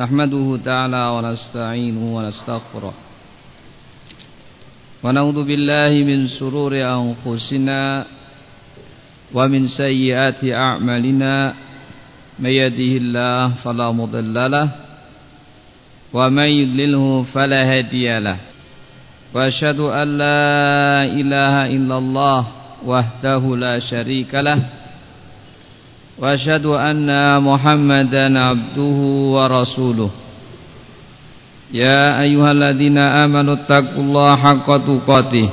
نحمده تعالى ونستعينه ونستغفره ونعوذ بالله من سرور أنفسنا ومن سيئات أعمالنا من يده الله فلا مضل له ومن يضلله فلا هادي له وأشهد أن لا إله إلا الله وحده لا شريك له وأشهد أن محمدا عبده ورسوله. يا أيها الذين آمنوا اتقوا الله حق تقاته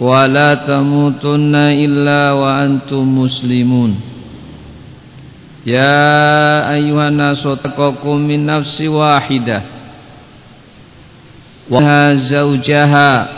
ولا تموتن إلا وأنتم مسلمون. يا أيها الناس اتقوا من نفس واحدة وها زوجها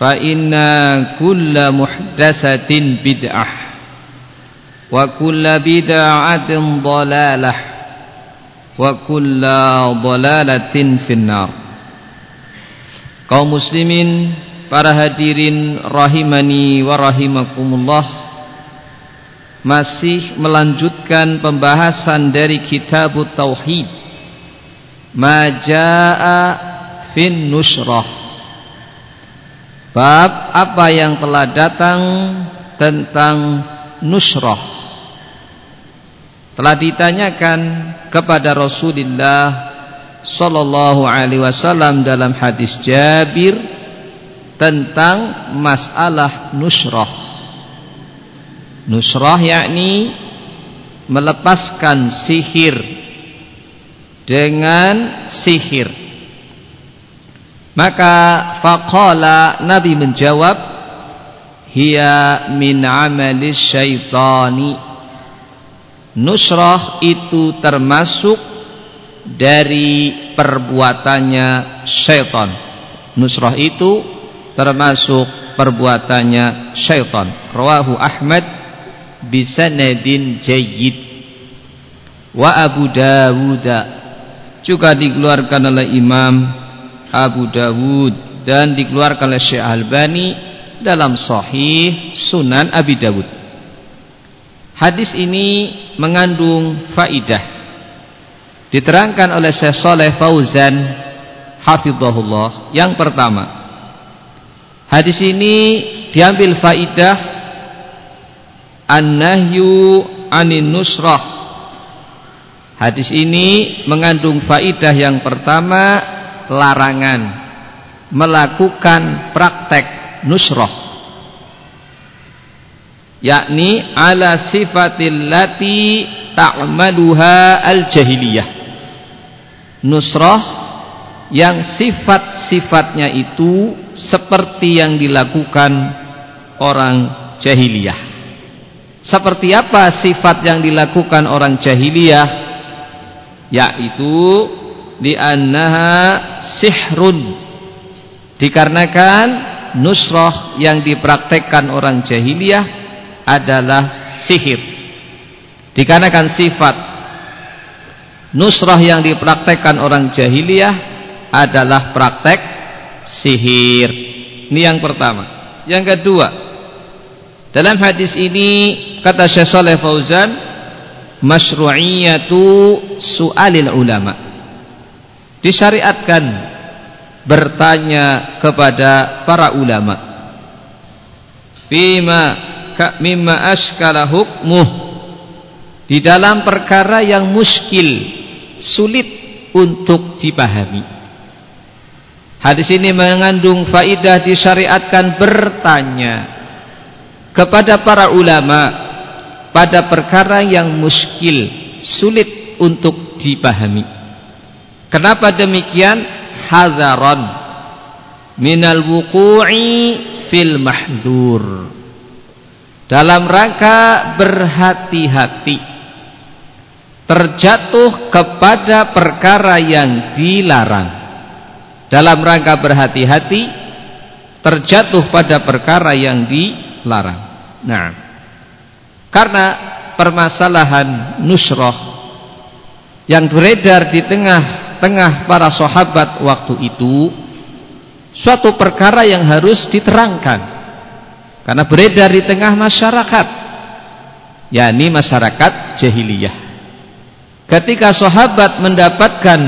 fa inna kulla muhdatsatin bid'ah wa kulla bid'atin dalalah wa kulla dalalatin finnar. Kaum muslimin para hadirin rahimani wa rahimakumullah masih melanjutkan pembahasan dari kitab tauhid. Ma jaa fin nusrah bab apa yang telah datang tentang nusrah telah ditanyakan kepada Rasulullah sallallahu alaihi wasallam dalam hadis Jabir tentang masalah nusrah nusrah yakni melepaskan sihir dengan sihir maka faqala Nabi menjawab hiya min amali syaitani. Nusrah itu termasuk dari perbuatannya syaitan. Nusrah itu termasuk perbuatannya syaitan. Rawahu Ahmad bisanadin jayyid. Wa Abu Dawud juga dikeluarkan oleh Imam Abu Dawud dan dikeluarkan oleh Syekh Albani dalam sahih Sunan Abi Dawud. Hadis ini mengandung faidah. Diterangkan oleh Syekh Saleh Fauzan hafizahullah. Yang pertama, hadis ini diambil faidah an-nahyu anin nusrah. Hadis ini mengandung faidah yang pertama larangan melakukan praktek nusrah yakni ala sifatil lati ta'maluha al-jahiliyah. Nusrah yang sifat-sifatnya itu seperti yang dilakukan orang jahiliyah. Seperti apa sifat yang dilakukan orang jahiliyah? Yaitu di annaha sihrun. Dikarenakan nusrah yang dipraktekkan orang jahiliyah adalah sihir. Dikarenakan sifat nusrah yang dipraktekkan orang jahiliyah adalah praktek sihir. Ini yang pertama. Yang kedua dalam hadis ini kata Syekh Saleh Fauzan masyru'iyatu su'alil ulama disyariatkan bertanya kepada para ulama bima mimma askala hukmuh di dalam perkara yang muskil sulit untuk dipahami. Hadis ini mengandung faidah disyariatkan bertanya kepada para ulama pada perkara yang muskil, sulit untuk dipahami. Kenapa demikian? Hadaron minal wuqu'i fil mahdur. Dalam rangka berhati-hati. Terjatuh kepada perkara yang dilarang. Dalam rangka berhati-hati terjatuh pada perkara yang dilarang. Nah karena permasalahan nusroh yang beredar di tengah-tengah para sahabat waktu itu suatu perkara yang harus diterangkan. Karena beredar di tengah masyarakat yakni masyarakat jahiliyah. Ketika sahabat mendapatkan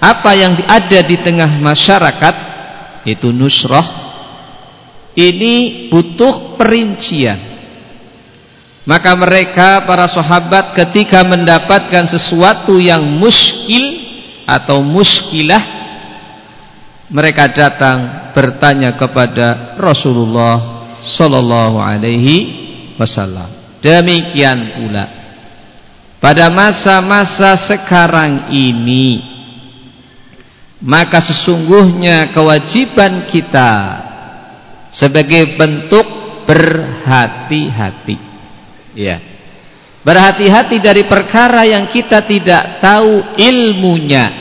apa yang ada di tengah masyarakat itu nusrah ini butuh perincian. Maka mereka para sahabat ketika mendapatkan sesuatu yang muskil atau muskilah mereka datang bertanya kepada Rasulullah sallallahu alaihi wasallam. Demikian pula pada masa-masa sekarang ini maka sesungguhnya kewajiban kita sebagai bentuk berhati-hati. Ya. Berhati-hati dari perkara yang kita tidak tahu ilmunya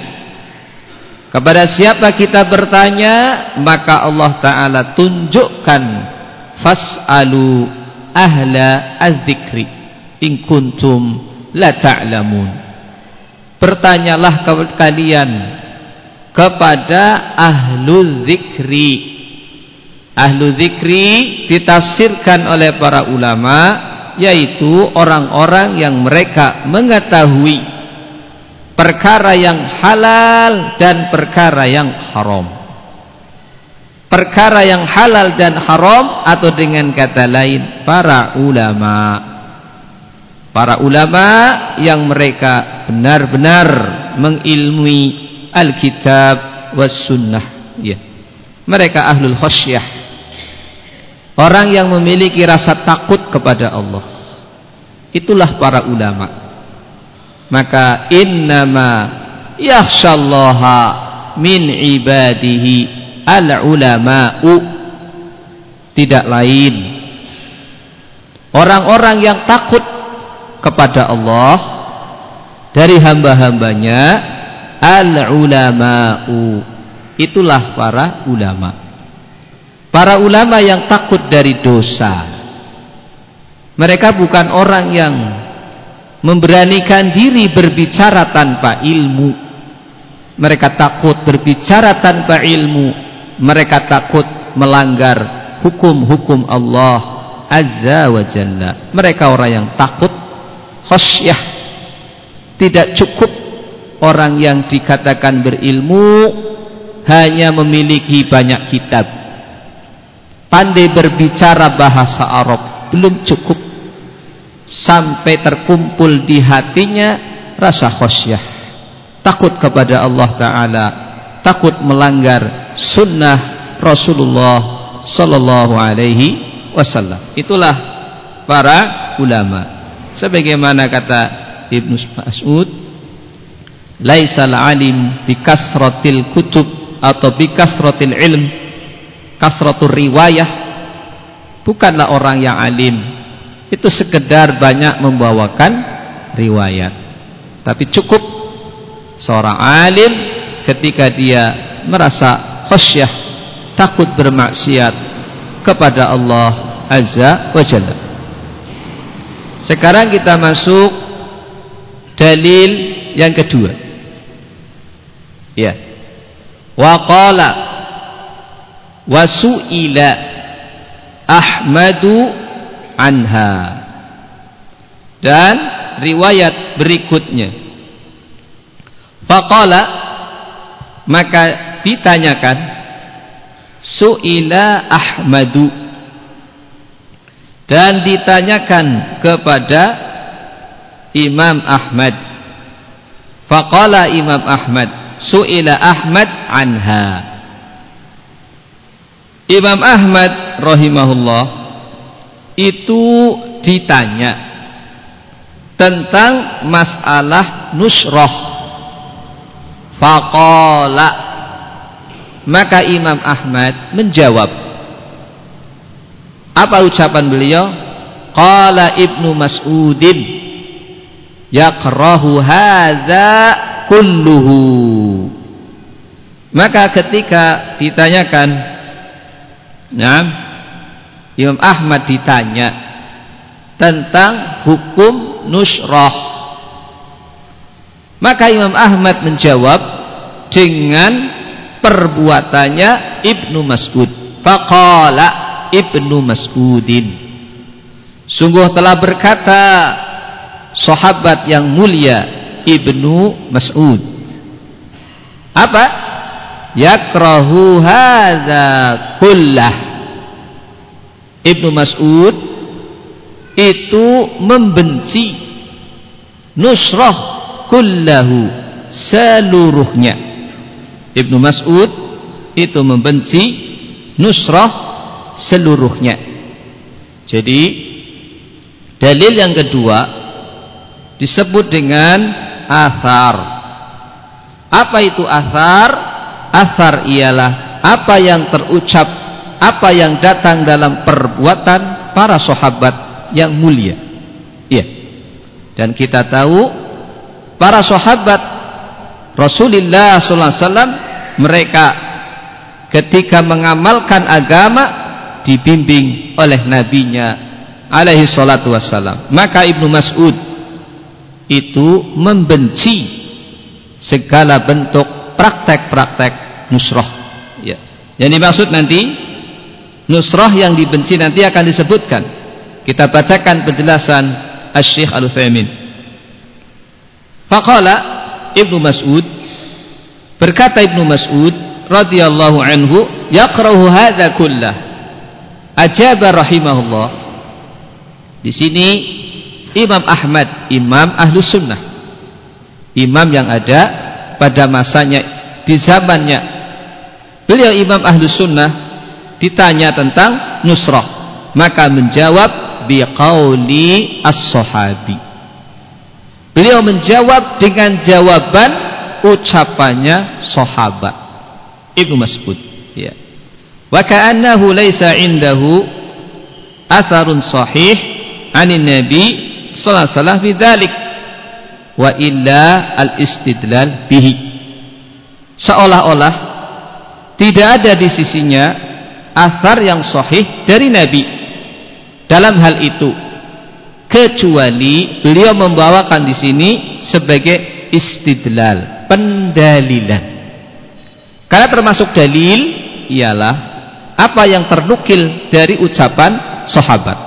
kepada siapa kita bertanya maka Allah taala tunjukkan fas'alu ahla az-zikri in kuntum la ta'lamun. Bertanyalah kalian kepada ahlu zikri. Ahlu zikri ditafsirkan oleh para ulama yaitu orang-orang yang mereka mengetahui perkara yang halal dan perkara yang haram. Perkara yang halal dan haram atau dengan kata lain para ulama. Para ulama yang mereka benar-benar mengilmui Alkitab was sunnah. Ya. mereka ahlul khasyah orang yang memiliki rasa takut kepada Allah. Itulah para ulama maka innama yakhshallaha min ibadihi al ulama'u tidak lain. Orang-orang yang takut kepada Allah dari hamba-hambanya al-ulama'u. Itulah para ulama. Para ulama yang takut dari dosa. Mereka bukan orang yang memberanikan diri berbicara tanpa ilmu. Mereka takut berbicara tanpa ilmu. Mereka takut melanggar hukum-hukum Allah Azza wa Jalla. Mereka orang yang takut khasyah tidak cukup orang yang dikatakan berilmu hanya memiliki banyak kitab. Pandai berbicara bahasa Arab belum cukup sampai terkumpul di hatinya rasa khasyah takut kepada Allah Ta'ala. Takut melanggar sunnah Rasulullah Sallallahu Alaihi Wasallam. Itulah para ulama. Sebagaimana kata Ibnu Mas'ud laisal alim bi kasratil kutub atau bi kasratil ilm kasratul riwayah. Bukanlah orang yang alim itu sekedar banyak membawakan riwayat tapi cukup seorang alim ketika dia merasa khasyah takut bermaksiat kepada Allah Azza wa Jalla sekarang kita masuk dalil yang kedua. Ya. Wa qala wa su'ila Ahmadu anha. Dan riwayat berikutnya. Faqala maka ditanyakan su'ila Ahmadu dan ditanyakan kepada Imam Ahmad Faqala Imam Ahmad, su'ila Ahmad anha. Imam Ahmad rahimahullah itu ditanya tentang masalah nusroh. Faqala. Maka Imam Ahmad menjawab apa ucapan beliau? Qala Ibnu Mas'udin yakrahu hadza kulluhu. Maka ketika ditanyakan nah, Imam Ahmad ditanya tentang hukum nusrah maka Imam Ahmad menjawab dengan perbuatannya Ibnu Mas'ud. Faqala Ibnu Mas'udin. Sungguh telah berkata sahabat yang mulia Ibnu Mas'ud. Apa? Yakrahu hadza kullah Ibnu Mas'ud itu membenci nusrah kullahu seluruhnya. Ibnu Mas'ud itu membenci nusrah seluruhnya. Jadi dalil yang kedua disebut dengan athar. Apa itu athar? Athar ialah apa yang terucap apa yang datang dalam perbuatan para sahabat yang mulia. Iya. Dan kita tahu para sahabat Rasulullah SAW mereka ketika mengamalkan agama dibimbing oleh nabinya alaihi salatu wassalam. Maka Ibnu Mas'ud itu membenci segala bentuk praktek-praktek nusrah. Ya. yang dimaksud nanti nusrah yang dibenci nanti akan disebutkan kita bacakan penjelasan Asy-Syaikh Al-Utsaimin faqala Ibnu Mas'ud berkata Ibnu Mas'ud radhiyallahu anhu yaqra'u hadza kullah ajaba rahimahullah di sini Imam Ahmad, Imam Ahlus Sunnah. Imam yang ada pada masanya, di zamannya. Beliau Imam Ahlus Sunnah ditanya tentang nusrah. Maka menjawab biqauli as-sahabi. Beliau menjawab dengan jawaban ucapannya sahabat. Ibnu Mas'ud. Ya. Wa ka'annahu laisa indahu atharun sahih anin nabi salah-salah fi dzalik wa illa al-istidlal bihi seolah-olah tidak ada di sisinya asar yang sahih dari Nabi. Dalam hal itu kecuali beliau membawakan di sini sebagai istidlal pendalilan. Karena termasuk dalil ialah apa yang ternukil dari ucapan sahabat.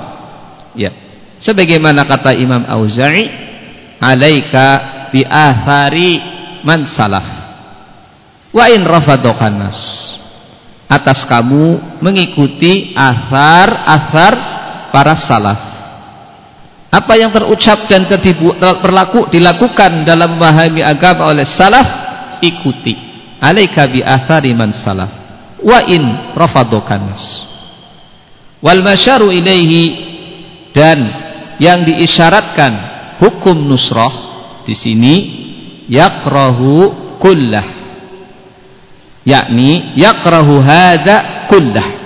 Ya. Sebagaimana kata Imam Auza'i alaika bi athari man salaf. Wa in rafadokan nas atas kamu mengikuti athar-athar para salaf. Apa yang terucap dan terlaku dilakukan dalam memahami agama oleh salaf ikuti. Alaika bi athari man salaf. Wa in rafadokan wal masyaru ilaihi dan yang diisyaratkan hukum nusrah di sini yakrahu kullah yakni yakrahu hada kullah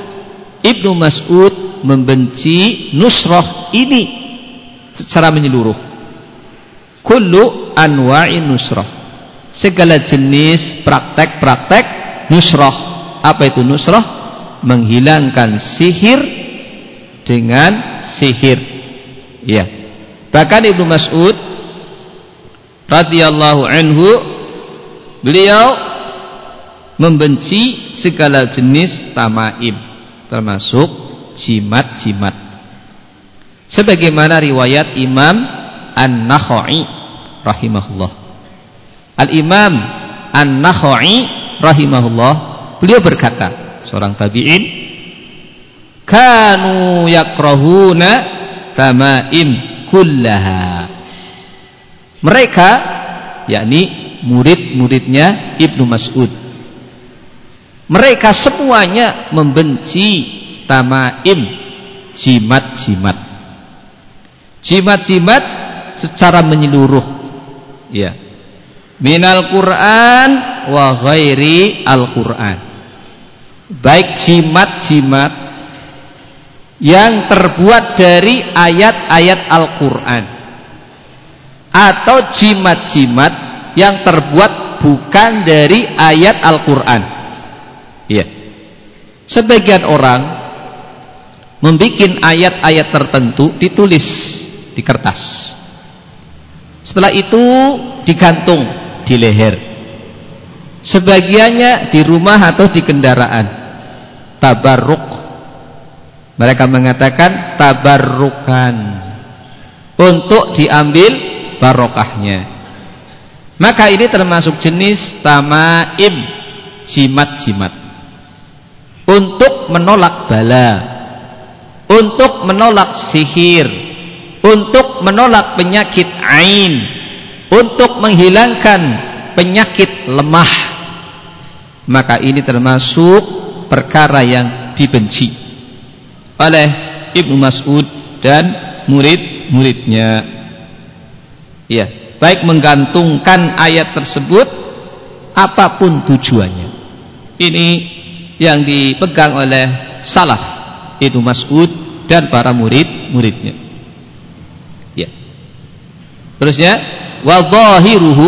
Ibnu Mas'ud membenci nusrah ini secara menyeluruh. Kullu anwa'in nusrah segala jenis praktek-praktek nusrah apa itu nusrah menghilangkan sihir dengan sihir. Iya. Bahkan Ibnu Mas'ud radhiyallahu anhu beliau membenci segala jenis tamaim termasuk jimat-jimat. Sebagaimana riwayat Imam An-Nakhai rahimahullah. Al-Imam An-Nakhai rahimahullah beliau berkata, seorang tabi'in kanu yakrahuna tamaim kullaha mereka yakni murid-muridnya Ibnu Mas'ud. Mereka semuanya membenci tamaim, jimat-jimat. Jimat-jimat secara menyeluruh. Ya. Minal Quran wa ghairi al-Quran. Baik jimat-jimat yang terbuat dari ayat-ayat Al-Quran atau jimat-jimat yang terbuat bukan dari ayat Al-Quran. Iya. Sebagian orang membuat ayat-ayat tertentu ditulis di kertas. Setelah itu digantung di leher. Sebagiannya di rumah atau di kendaraan. Tabarruk. Mereka mengatakan tabarrukan untuk diambil barokahnya. Maka ini termasuk jenis tamaim jimat-jimat untuk menolak bala, untuk menolak sihir, untuk menolak penyakit ain, untuk menghilangkan penyakit lemah. Maka ini termasuk perkara yang dibenci oleh Ibnu Mas'ud dan murid-muridnya. Ya baik menggantungkan ayat tersebut apa pun tujuannya ini yang dipegang oleh salaf itu Mas'ud dan para murid-muridnya ya. Terusnya wa dhahiruhu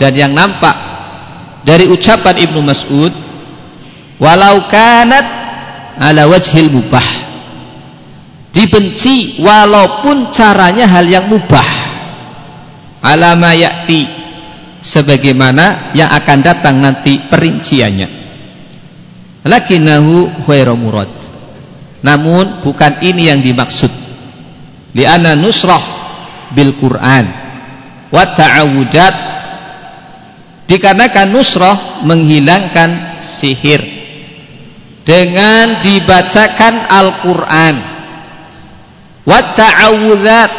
dan yang nampak dari ucapan Ibnu Mas'ud walau kanat ala wajhil mubah. Dibenci walaupun caranya hal yang mubah. Alama yakti sebagaimana yang akan datang nanti perinciannya lakinahu khairu murad. Namun bukan ini yang dimaksud. Li'anna nusrah bil Quran wa ta'awudat dikarenakan nusrah menghilangkan sihir dengan dibacakan Al-Quran. Wa ta'awudat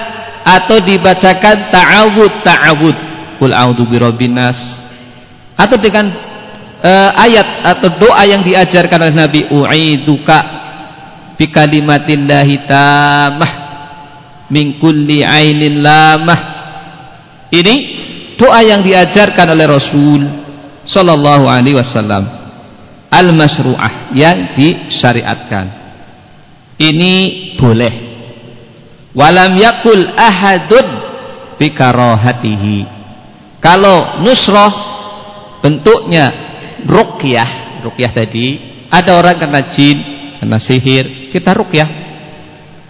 atau dibacakan ta'awud ta'awud kul a'udzu birabbin nas. Atau dengan uh, ayat atau doa yang diajarkan oleh Nabi u'iduka bi kalimatillahi tamah min kulli ainin lamah. Ini doa yang diajarkan oleh Rasul sallallahu alaihi wasallam. Al-masru'ah yang disyariatkan. Ini boleh. Walam yakul ahadun bikarohatihi kalau nusroh bentuknya rukyah rukyah tadi ada orang kena jin kena sihir kita rukyah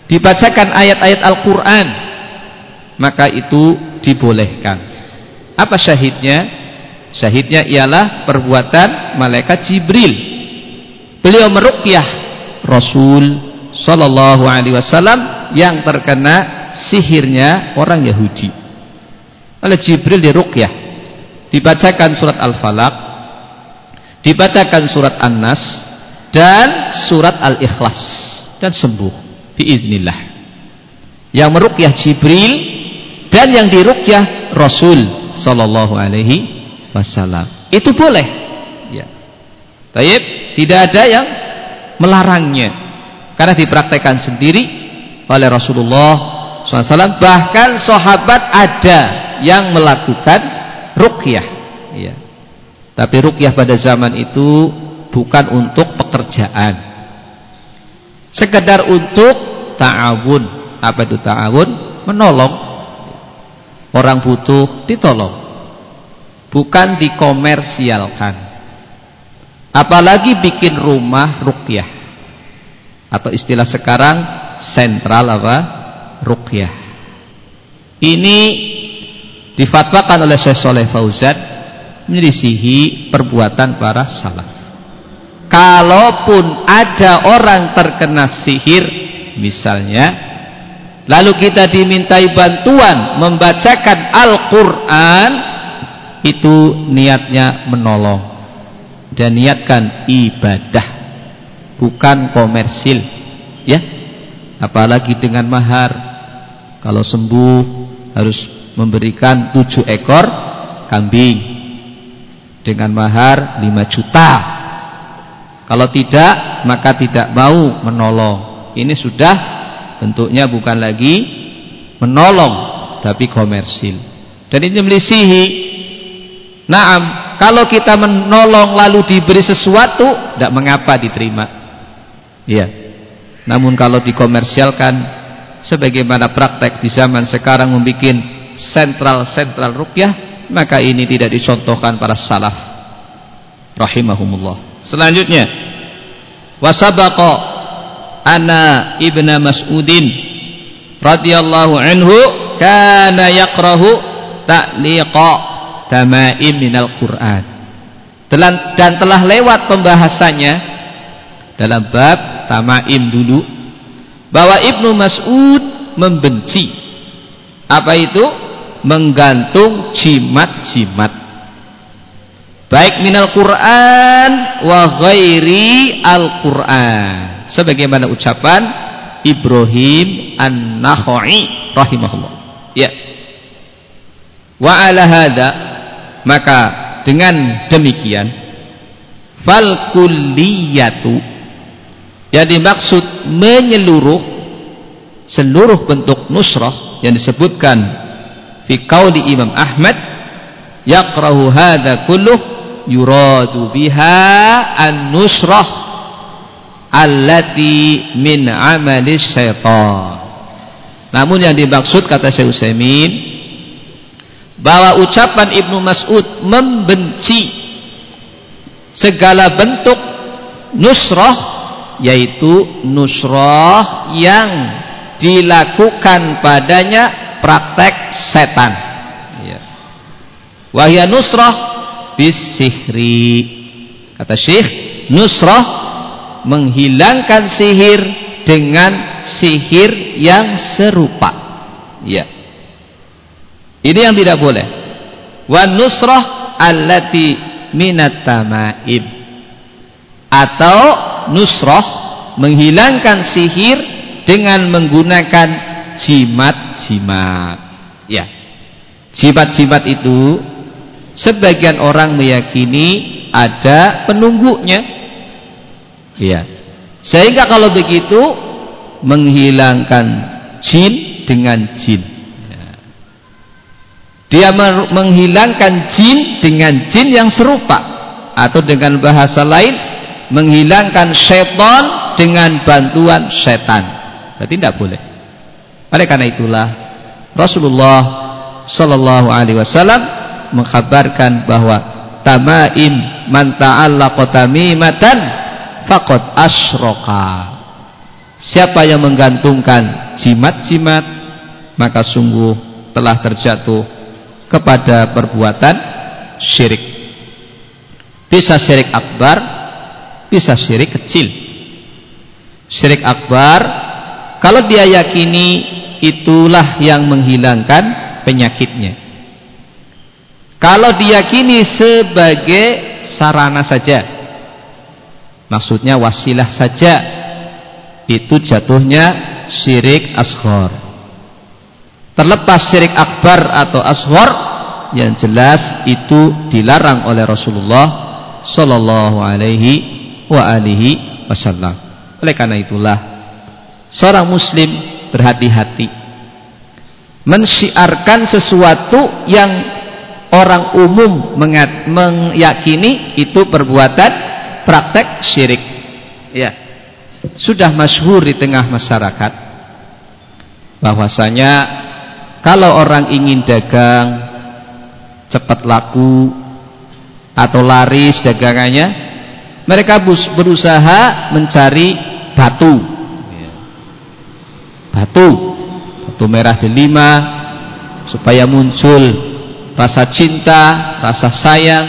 dibacakan ayat-ayat Al-Quran maka itu dibolehkan. Apa syahidnya? Syahidnya ialah perbuatan malaikat Jibril. Beliau merukyah Rasul Sallallahu Alaihi Wasallam yang terkena sihirnya orang Yahudi. Oleh Jibril di Ruqyah dibacakan surat Al-Falaq dibacakan surat An-Nas dan surat Al-Ikhlas. Dan sembuh biiznillah. Yang meruqyah Jibril dan yang diruqyah Rasul sallallahu alaihi wasallam. Itu boleh. Ya. Taib tidak ada yang melarangnya. Karena dipraktekkan sendiri oleh Rasulullah SAW bahkan sahabat ada yang melakukan rukyah ya. Tapi rukyah pada zaman itu bukan untuk pekerjaan. Sekedar untuk ta'awun. Apa itu ta'awun? Menolong. Orang butuh ditolong. Bukan dikomersialkan. Apalagi bikin rumah rukyah. Atau istilah sekarang sentral apa? Ruqyah. Ini difatwakan oleh Syekh Saleh Fauzan menyelisihi perbuatan para salaf. Kalaupun ada orang terkena sihir misalnya lalu kita dimintai bantuan membacakan Al-Qur'an itu niatnya menolong dan niatkan ibadah bukan komersil ya apalagi dengan mahar kalau sembuh harus memberikan tujuh ekor kambing dengan mahar 5 juta. Kalau tidak maka tidak mau menolong. Ini sudah bentuknya bukan lagi menolong tapi komersil. Dan ini melisihi. Naam kalau kita menolong lalu diberi sesuatu tidak mengapa diterima. Iya. Namun kalau dikomersialkan sebagaimana praktek di zaman sekarang membuat sentral-sentral rukyah maka ini tidak dicontohkan para salaf. Rahimahumullah. Selanjutnya. Wasabaqa ana ibna mas'udin radhiyallahu anhu kana yakrahu ta'liqa tamaim minal Qur'an. Dan telah lewat pembahasannya dalam bab tamaim dulu bahwa Ibnu Mas'ud membenci. Apa itu menggantung jimat-jimat. Baik minal Quran wa ghairi al-Quran. Sebagaimana ucapan Ibrahim An-Nakhai rahimahullah. Ya. Wa ala hada maka dengan demikian fal kulliyatu yang dimaksud menyeluruh seluruh bentuk nusrah yang disebutkan fi qauli Imam Ahmad yaqrahu hadha kulluh yuradu biha an-nusrah allati min amali syaitan. Namun yang dimaksud kata Syekh Utsaimin bahwa ucapan Ibnu Mas'ud membenci segala bentuk nusrah yaitu nusrah yang dilakukan padanya praktek setan. Ya. wahya nusrah bisihri. Kata syekh nusrah menghilangkan sihir dengan sihir yang serupa. Ya ini yang tidak boleh. Wa nusrah allati minat tamaim atau nusrah menghilangkan sihir dengan menggunakan jimat-jimat. Ya. Jimat-jimat itu sebagian orang meyakini ada penunggunya. Ya. Sehingga kalau begitu menghilangkan jin dengan jin. Ya. Dia menghilangkan jin dengan jin yang serupa atau dengan bahasa lain menghilangkan setan dengan bantuan setan. Berarti tidak boleh. Oleh karena itulah Rasulullah sallallahu alaihi wasallam mengkhabarkan bahwa tamaim man ta'allaqa tamimatan faqad asyraka. Siapa yang menggantungkan jimat-jimat maka sungguh telah terjatuh kepada perbuatan syirik. Bisa syirik akbar, bisa syirik kecil. Syirik akbar kalau dia yakini itulah yang menghilangkan penyakitnya. Kalau diyakini sebagai sarana saja maksudnya wasilah saja itu jatuhnya syirik ashor. Terlepas syirik akbar atau ashor yang jelas itu dilarang oleh Rasulullah Sallallahu alaihi wa alihi wasallam. Oleh karena itulah seorang muslim berhati-hati. Mensyiarkan sesuatu yang orang umum meyakini itu perbuatan praktek syirik. Ya. Sudah masyhur di tengah masyarakat bahwasanya kalau orang ingin dagang cepat laku atau laris dagangannya mereka berusaha mencari batu batu. Batu merah delima supaya muncul rasa cinta rasa sayang.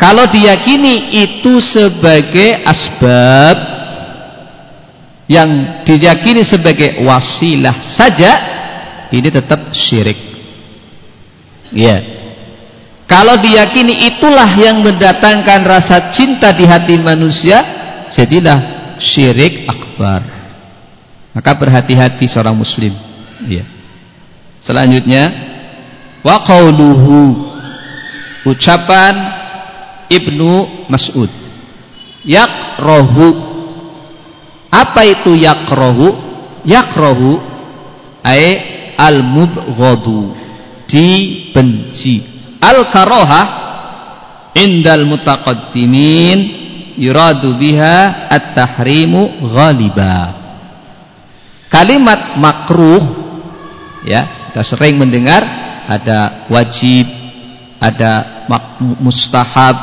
Kalau diyakini itu sebagai asbab yang diyakini sebagai wasilah saja ini tetap syirik. Ya kalau diyakini itulah yang mendatangkan rasa cinta di hati manusia jadilah syirik akbar maka berhati-hati seorang muslim. Ya. Selanjutnya wa qauluhu ucapan Ibnu Mas'ud. Yakrohu apa itu yakrohu yakrohu ay al-mubghadu dibenci. Al-karoha indal mutaqaddimin yuradu biha at-tahrimu ghaliba kalimat makruh ya kita sering mendengar ada wajib ada mustahab,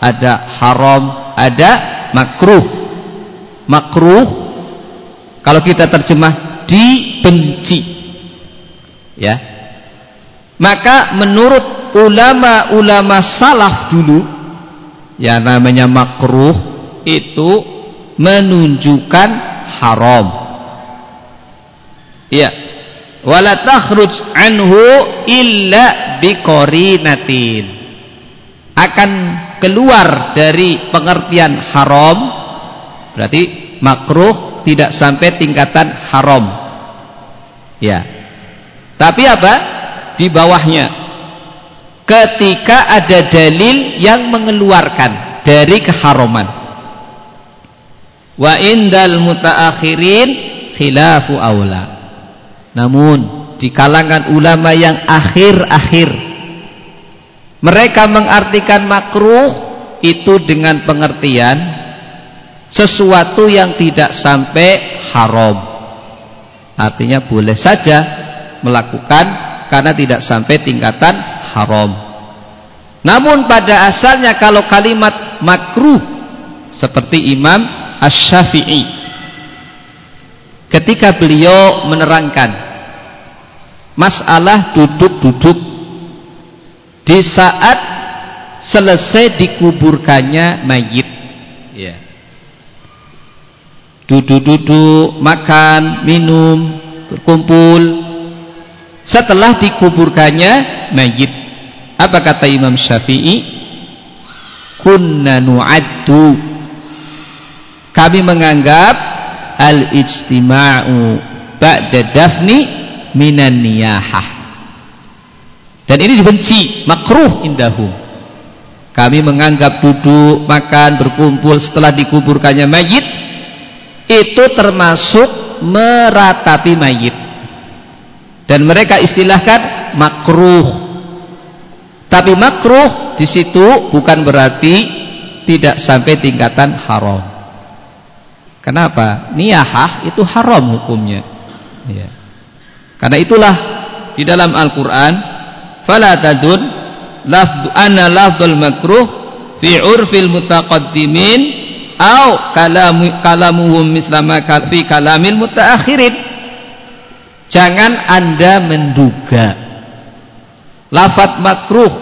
ada haram, ada makruh. Makruh kalau kita terjemah dibenci. Ya. Maka menurut ulama-ulama salaf dulu ya namanya makruh itu menunjukkan haram. Ya. Wala takhruj anhu illa biqorinatin. Akan keluar dari pengertian haram berarti makruh tidak sampai tingkatan haram. Ya tapi apa? Di bawahnya. Ketika ada dalil yang mengeluarkan dari keharaman. Wa indal mutaakhirin khilafu aula namun di kalangan ulama yang akhir-akhir mereka mengartikan makruh itu dengan pengertian sesuatu yang tidak sampai haram. Artinya boleh saja melakukan karena tidak sampai tingkatan haram. Namun pada asalnya kalau kalimat makruh seperti Imam Ash-Syafi'i ketika beliau menerangkan masalah duduk-duduk di saat selesai dikuburkannya mayit. Ya. Duduk-duduk makan minum berkumpul. Setelah dikuburkannya mayit apa kata Imam Syafi'i? Kunna nu'addu. Kami menganggap al-ijtima'u ba'da dafni minan niyahah. Dan ini dibenci makruh indahum kami menganggap duduk makan berkumpul setelah dikuburkannya mayit itu termasuk meratapi mayit. Dan mereka istilahkan makruh. Tapi makruh di situ bukan berarti tidak sampai tingkatan haram kenapa? Niyahah itu haram hukumnya. Ya karena itulah di dalam Al-Qur'an fala tadun lafdu anna lafdul makruh fi urfil mutaqaddimin au kalamu kalamuhum mislama fi kalamil mutaakhirin. Jangan anda menduga lafat makruh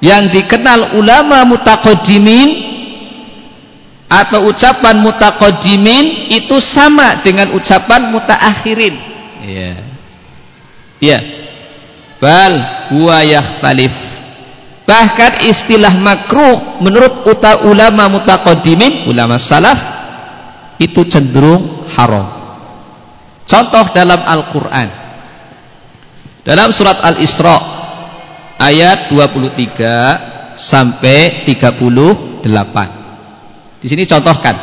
yang dikenal ulama mutaqaddimin atau ucapan mutaqaddimin itu sama dengan ucapan mutaakhirin yeah. Ya. Bal huwa yakhtalif. Bahkan istilah makruh menurut uta ulama mutaqaddimin, ulama salaf itu cenderung haram. Contoh dalam Al-Qur'an. Dalam surat Al-Isra ayat 23 sampai 38. Di sini contohkan.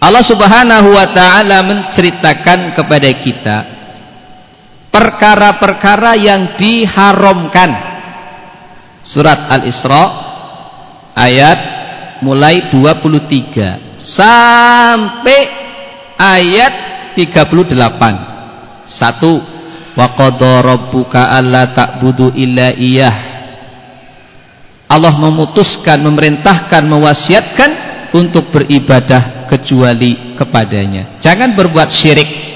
Allah Subhanahu wa taala menceritakan kepada kita perkara-perkara yang diharamkan. Surat Al-Isra ayat mulai 23 sampai ayat 38 satu wa qadara alla ta'budu illa iyah Allah memutuskan memerintahkan mewasiatkan untuk beribadah kecuali kepadanya jangan berbuat syirik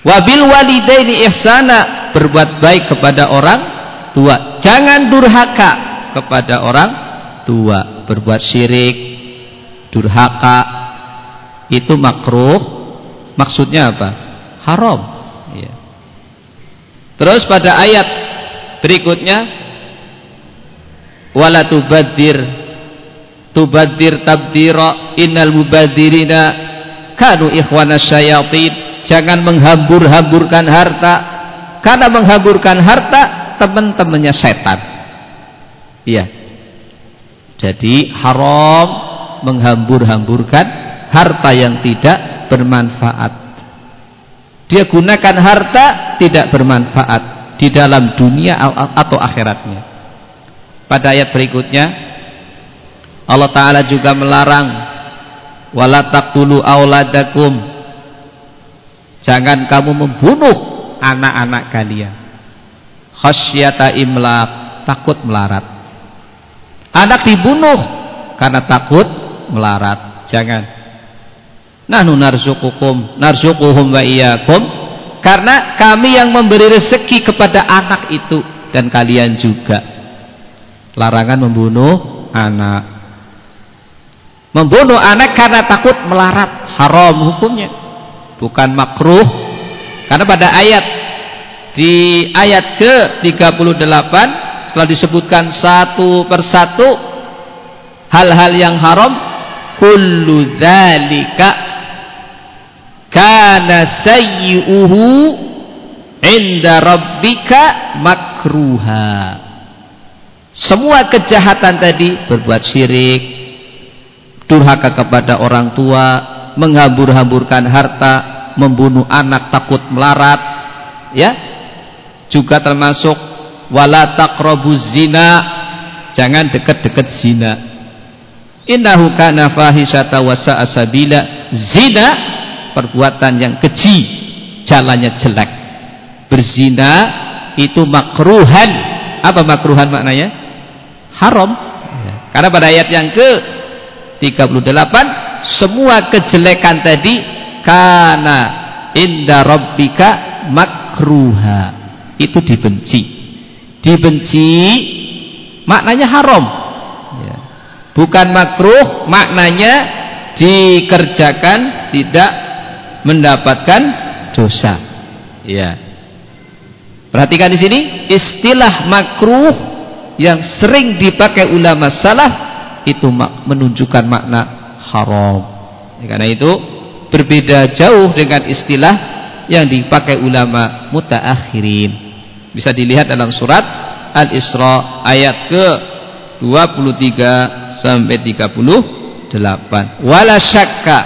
Wabil walidaini ihsana berbuat baik kepada orang tua. Jangan durhaka kepada orang tua. Berbuat syirik, durhaka itu makruh. Maksudnya apa? Haram. Ya. Terus pada ayat berikutnya wala tubaddir tubaddir tabdira innal mubadirina kanu ikhwana syayatin jangan menghambur-hamburkan harta karena menghamburkan harta teman-temannya setan Iya. Jadi haram menghambur-hamburkan harta yang tidak bermanfaat. Dia gunakan harta tidak bermanfaat di dalam dunia atau akhiratnya. Pada ayat berikutnya Allah taala juga melarang wala taqtulu auladakum Jangan kamu membunuh anak-anak kalian. Khasyata imlaq, takut melarat. Anak dibunuh karena takut melarat. Jangan. Nahnu narzuqukum, narzuquhum wa iyyakum. Karena kami yang memberi rezeki kepada anak itu dan kalian juga. Larangan membunuh anak. Membunuh anak karena takut melarat, haram hukumnya. Bukan makruh. Karena pada ayat di ayat ke-38 setelah disebutkan satu persatu hal-hal yang haram kullu dzalika kana sayyi'uhu inda rabbika makruha semua kejahatan tadi berbuat syirik durhaka kepada orang tua menghambur-hamburkan harta, membunuh anak takut melarat, ya. Juga termasuk wala taqrabuz zina, jangan dekat-dekat zina. Innahu kana fahisata wa sabila. Zina perbuatan yang keji, jalannya jelek. Berzina itu makruhan. Apa makruhan maknanya? Haram. Ya. Karena pada ayat yang ke 38 semua kejelekan tadi karena inda rabbika makruha itu dibenci dibenci maknanya haram ya. bukan makruh maknanya dikerjakan tidak mendapatkan dosa ya perhatikan di sini istilah makruh yang sering dipakai ulama salaf itu menunjukkan makna haram. Karena itu berbeda jauh dengan istilah yang dipakai ulama mutaakhirin. Bisa dilihat dalam surat Al-Isra ayat ke 23 sampai 38. Wala syakka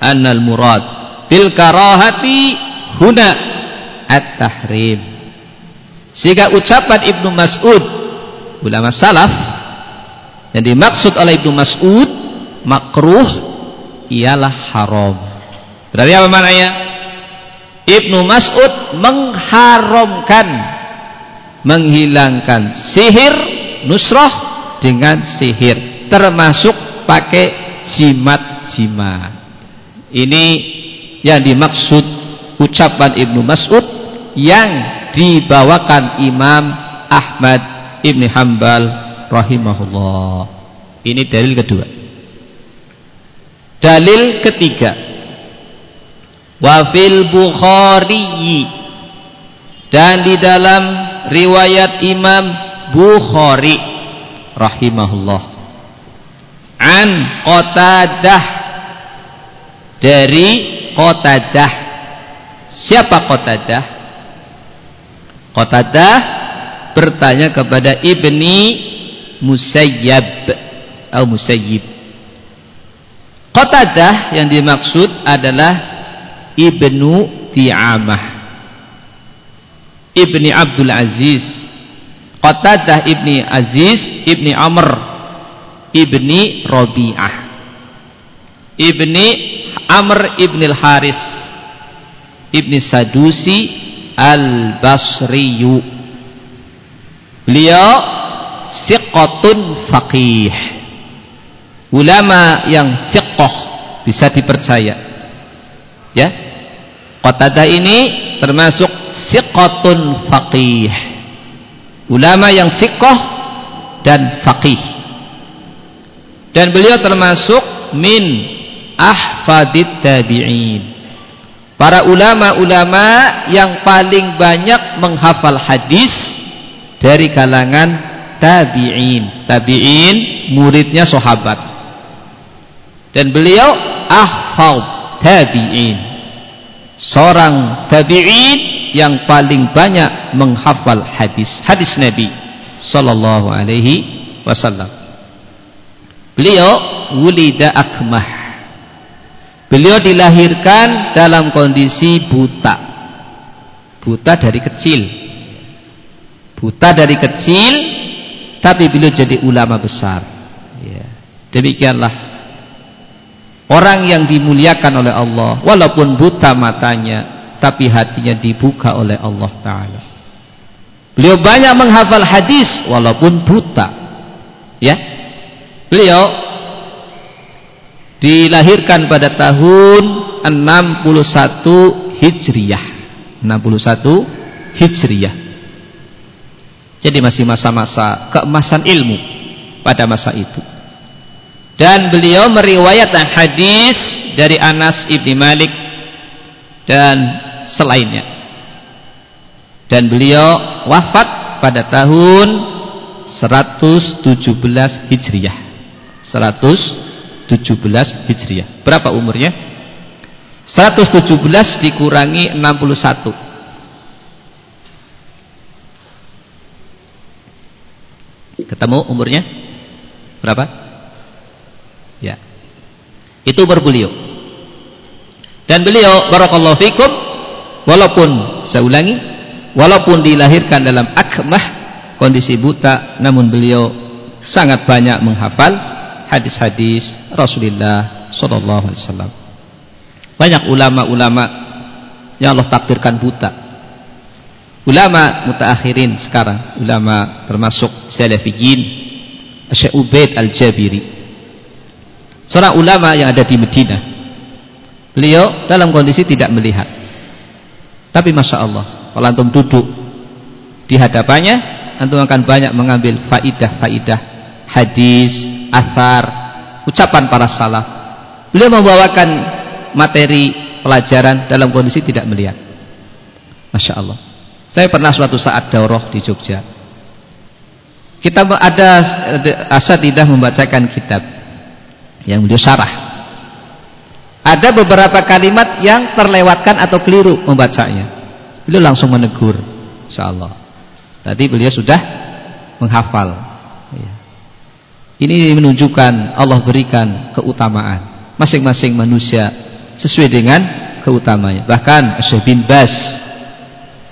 annal murad bil karahati huna at-tahrim. Sehingga ucapan Ibnu Mas'ud ulama salaf yang dimaksud oleh Ibnu Mas'ud makruh ialah haram. Berarti apa maknanya? Ibnu Mas'ud mengharamkan menghilangkan sihir nusrah dengan sihir termasuk pakai jimat-jimat. Ini yang dimaksud ucapan Ibnu Mas'ud yang dibawakan Imam Ahmad Ibni Hambal rahimahullah. Ini dalil kedua. Dalil ketiga. Wafil Bukhari dan di dalam riwayat Imam Bukhari rahimahullah an Qatadah dari Qatadah siapa Qatadah Qatadah bertanya kepada Ibni Musayyab. Atau Musayyib. Qatadah yang dimaksud adalah Ibnu Ti'amah. Ibni Abdul Aziz. Qatadah Ibni Aziz Ibni Amr Ibni Rabi'ah. Ibni Amr Ibni Al-Haris Ibni Sadusi Al-Basriyu. Beliau Siqatun Faqih. Ulama yang siqoh bisa dipercaya. Ya. Qatadah ini termasuk siqatun faqih. Ulama yang siqoh dan faqih. Dan beliau termasuk min ahfadit tabi'in para ulama-ulama yang paling banyak menghafal hadis dari kalangan tabi'in tabi'in muridnya sahabat dan beliau ahfal tabi'in seorang tabi'in yang paling banyak menghafal hadis hadis Nabi sallallahu alaihi wasallam. Beliau wulida akmah. Beliau dilahirkan dalam kondisi buta. Buta dari kecil. Buta dari kecil tapi beliau jadi ulama besar. Ya. Demikianlah orang yang dimuliakan oleh Allah walaupun buta matanya tapi hatinya dibuka oleh Allah taala. Beliau banyak menghafal hadis walaupun buta. Ya. Beliau dilahirkan pada tahun 61 Hijriyah. 61 Hijriyah. Jadi masih masa-masa keemasan ilmu pada masa itu. Dan beliau meriwayatkan hadis dari Anas ibni Malik dan selainnya dan beliau wafat pada tahun 117 Hijriah 117 Hijriah. Berapa umurnya? 117 dikurangi 61 ketemu umurnya? Berapa? Ya. Itu umur beliau. Dan beliau barakallahu fikum walaupun saya ulangi walaupun dilahirkan dalam akmah kondisi buta namun beliau sangat banyak menghafal hadis-hadis Rasulullah sallallahu alaihi wasallam. Banyak ulama-ulama yang Allah takdirkan buta. Ulama mutaakhirin sekarang ulama termasuk salafiyin Syekh Ubaid Al-Jabiri. Seorang ulama yang ada di Medina beliau dalam kondisi tidak melihat. Tapi Masya Allah, kalau antum duduk di hadapannya, antum akan banyak mengambil faidah-faidah, hadis, athar, ucapan para salaf. Beliau membawakan materi pelajaran dalam kondisi tidak melihat. Masya Allah. Saya pernah suatu saat daurah di Jogja. Kita ada asatidah membacakan kitab yang beliau syarah ada beberapa kalimat yang terlewatkan atau keliru membacanya. Beliau langsung menegur, insyaallah. Tadi beliau sudah menghafal. Ini menunjukkan Allah berikan keutamaan masing-masing manusia sesuai dengan keutamanya. Bahkan Syekh bin Bas,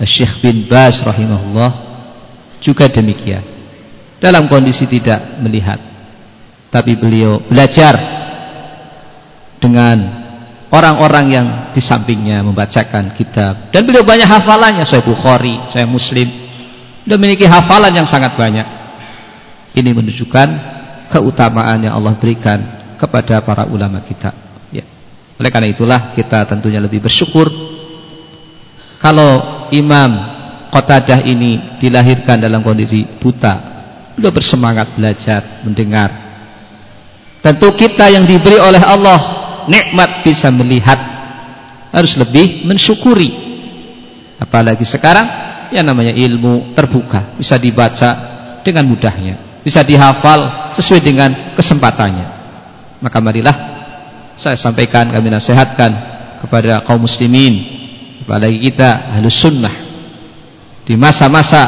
Syekh bin Bas rahimahullah juga demikian. Dalam kondisi tidak melihat, tapi beliau belajar dengan orang-orang yang di sampingnya membacakan kitab dan beliau banyak hafalannya saya Bukhari, saya Muslim dan memiliki hafalan yang sangat banyak ini menunjukkan keutamaan yang Allah berikan kepada para ulama kita. Ya. oleh karena itulah kita tentunya lebih bersyukur kalau Imam Qatadah ini dilahirkan dalam kondisi buta. Beliau bersemangat belajar, mendengar. Tentu kita yang diberi oleh Allah nikmat bisa melihat. Harus lebih mensyukuri. Apalagi sekarang yang namanya ilmu terbuka bisa dibaca dengan mudahnya bisa dihafal sesuai dengan kesempatannya maka marilah saya sampaikan kami nasihatkan kepada kaum muslimin apalagi kita halus sunnah di masa-masa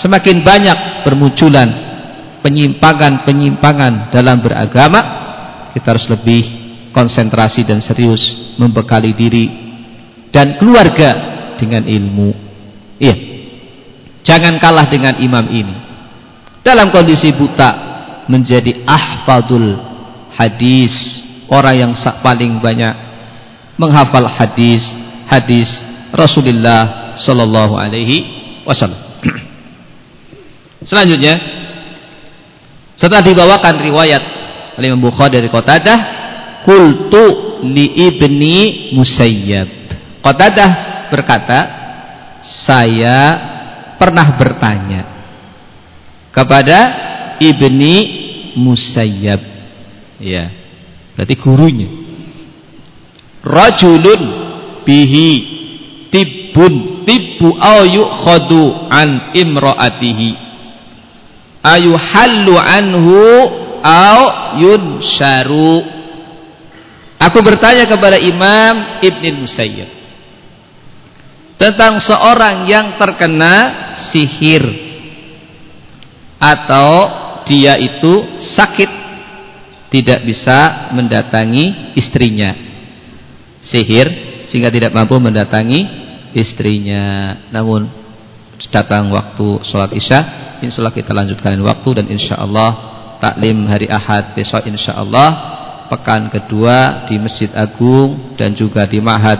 semakin banyak bermunculan penyimpangan-penyimpangan dalam beragama kita harus lebih konsentrasi dan serius membekali diri dan keluarga dengan ilmu. Iya. Jangan kalah dengan imam ini. Dalam kondisi buta menjadi ahfadul hadis, orang yang paling banyak menghafal hadis, hadis Rasulullah sallallahu alaihi wasallam. Selanjutnya setelah dibawakan riwayat oleh Imam Bukhari dari Qatadah Kultu li ibni Musayyab. Qatadah berkata, saya pernah bertanya kepada ibni Musayyab. Ya, berarti gurunya. Rajulun bihi tibbun tibbu au yukhadu an imraatihi ayu hallu anhu au yunsharu Aku bertanya kepada Imam Ibn Musayyib tentang seorang yang terkena sihir. Atau dia itu sakit tidak bisa mendatangi istrinya. Sihir sehingga tidak mampu mendatangi istrinya. Namun datang waktu sholat isya insyaallah kita lanjutkan waktu dan insyaallah taklim hari ahad besok insyaallah. Pekan kedua di Masjid Agung dan juga di Mahad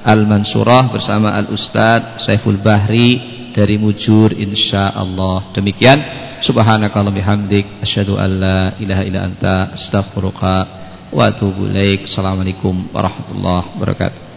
Al-Mansurah bersama Al-Ustadz Saiful Bahri dari Mujur insyaallah. Demikian subhanakallah bihamdik asyhadu la ilaha illa anta astaghfiruka wa atubu ilaik. Assalamualaikum warahmatullahi wabarakatuh.